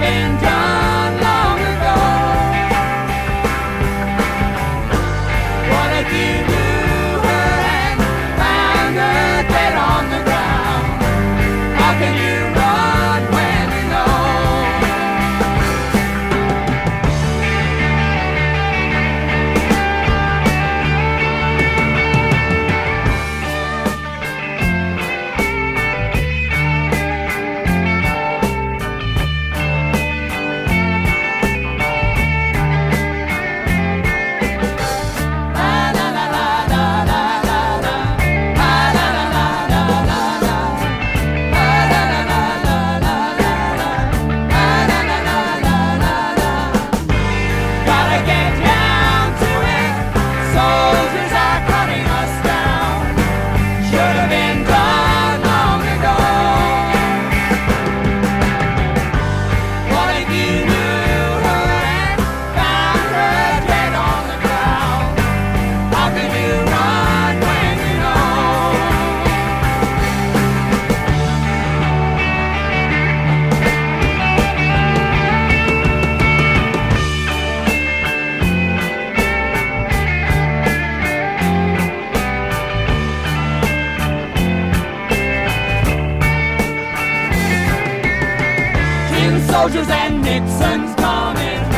been done. Soldiers and Nixon's coming.